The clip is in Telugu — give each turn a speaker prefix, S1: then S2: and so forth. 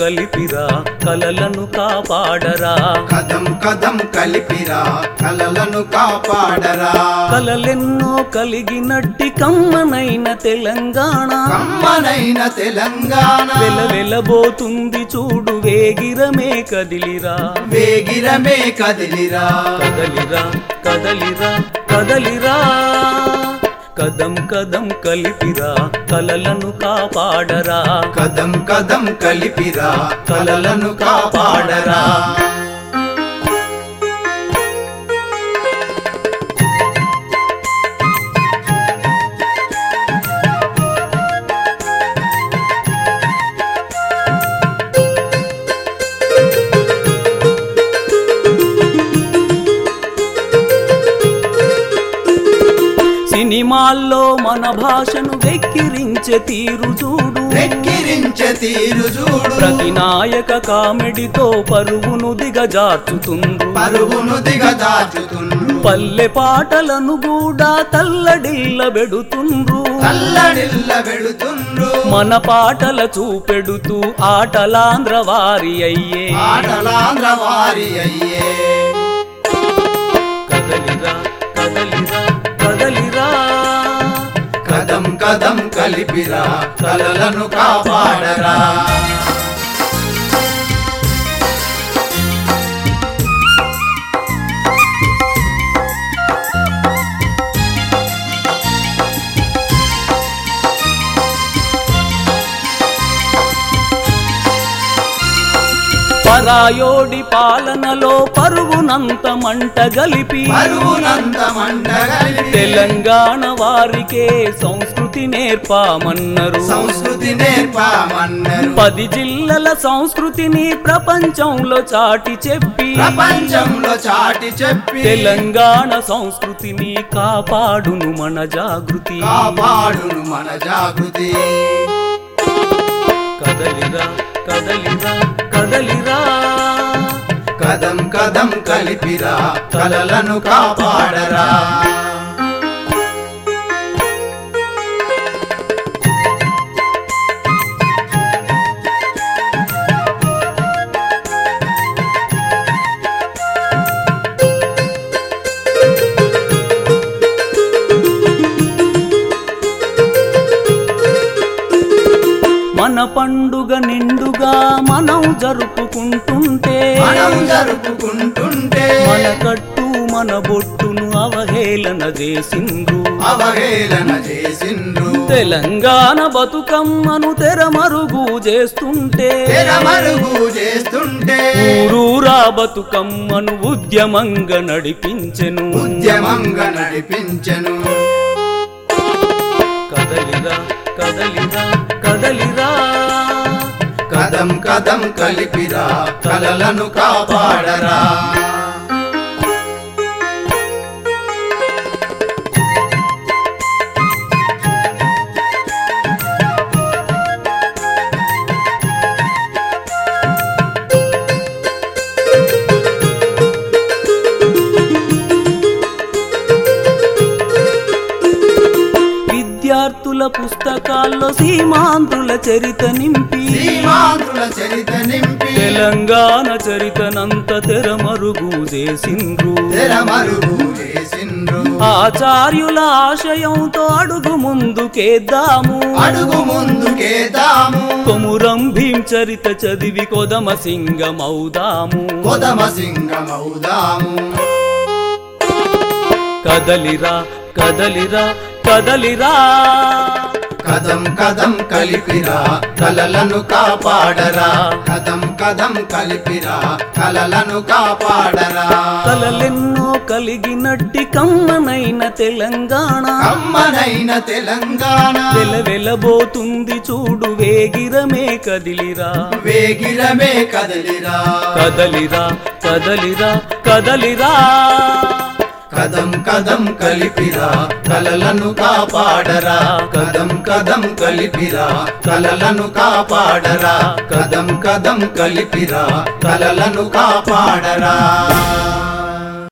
S1: కలిపిరా కలలను కాపాడరా.
S2: కదం కదం కలిపిరా కలలను కాపాడరా.
S1: కలలెన్నో కలిగినట్టి కమ్మనైన తెలంగాణ.
S2: కమ్మనైన తెలంగాణ.
S1: వెలవెలబోతుంది చూడు వేగిరమే కదిలిరా.
S2: వేగిరమే కదిలిరా.
S1: కదలిరా కదలిరా కదలిరా. కదం కదం కలిపిరా కలలను కాపాడరా.
S2: కదం కదం కలిపిరా కలలను కాపాడరా.
S1: సినిమాల్లో మన భాషను వెక్కిరించే తీరు చూడు.
S2: వెక్కిరించే తీరు చూడు.
S1: ప్రతి నాయక కామెడీతో పరువును దిగజార్చుతుండ్రు.
S2: పరుగును దిగదాచుతుండ్రు
S1: పల్లె పాటలను కూడా తల్లడిల్ల పెడుతుండ్రు
S2: కల్లడిల్ల వెళుతుండ్రు
S1: మన పాటల చూపెడుతూ ఆటలాంధ్ర వారి అయ్యే.
S2: ఆటలాంధ్ర వారి అయ్యే.
S1: కదలిరా కదలిరా
S2: కలిపిరా కలలను కాపాడరా.
S1: పరాయోడి పాలనలో పరుగునంత మంట గలిపి తెలంగాణ వారికే సంస్కృతి నేర్పామన్నారు.
S2: సంస్కృతి నేర్పామన్నారు.
S1: పది జిల్లల సంస్కృతిని ప్రపంచంలో చాటి చెప్పి
S2: ప్రపంచంలో చాటి చెప్పి
S1: తెలంగాణ సంస్కృతిని కాపాడును మన జాగృతి.
S2: కాపాడును మన జాగృతి.
S1: కదలిరా కదలిరా కదలిరా.
S2: కదం కదం కలిపిరా కలలను కాపాడరా.
S1: మన పండుగ నిండుగా మనం జరుపుకుంటుంటే.
S2: మనం జరుపుకుంటుంటే.
S1: మన కట్టు మన బొట్టును అవహేళన చేసిండ్రు.
S2: అవహేళన చేసిండ్రు.
S1: తెలంగాణ బతుకమ్మను తెరమరుగు చేస్తుంటే.
S2: తెరమరుగు చేస్తుంటే.
S1: ఊరూరా బతుకమ్మను ఉద్యమంగా నడిపించెను.
S2: ఉద్యమంగా నడిపించెను.
S1: కదలిరా కదలిరా కదలిరా.
S2: కదం కదం కలిపిరా కలలను కాపాడరా.
S1: విద్యార్థుల పుస్తకాల్లో సీమాంధ్రుల చరిత నింపి.
S2: సీమాంధ్రుల చరిత నింపి.
S1: తెలంగాణ చరితనంత తెరమరుగు చేసిండ్రు.
S2: తెరమరుగు చేసిండ్రు.
S1: ఆచార్యుల ఆశయంతో అడుగు ముందుకేద్దాము.
S2: అడుగు ముందుకేదాము
S1: కొమురం భీం చరిత చదివి కొదమ సింగమౌదాము
S2: కొదమ సింగమౌదాము
S1: కదలిరా కదలిరా కదలిరా.
S2: కదం కదం కలిపిరా కలలను కాపాడరా. కదం కదం కలిపిరా కలలను కాపాడరా.
S1: కలలెన్నో కలిగినట్టి కమ్మనైన తెలంగాణ.
S2: కమ్మనైన తెలంగాణ.
S1: వెలవెలబోతుంది చూడు వేగిరమే కదిలిరా.
S2: వేగిరమే కదలిరా.
S1: కదలిరా కదలిరా కదలిరా.
S2: కదం కదం కలిపిరా కలలను కాపాడరా. కదం కదం కలిపిరా కలలను కాపాడరా. కదం కదం కలిపిరా కలలను కాపాడరా.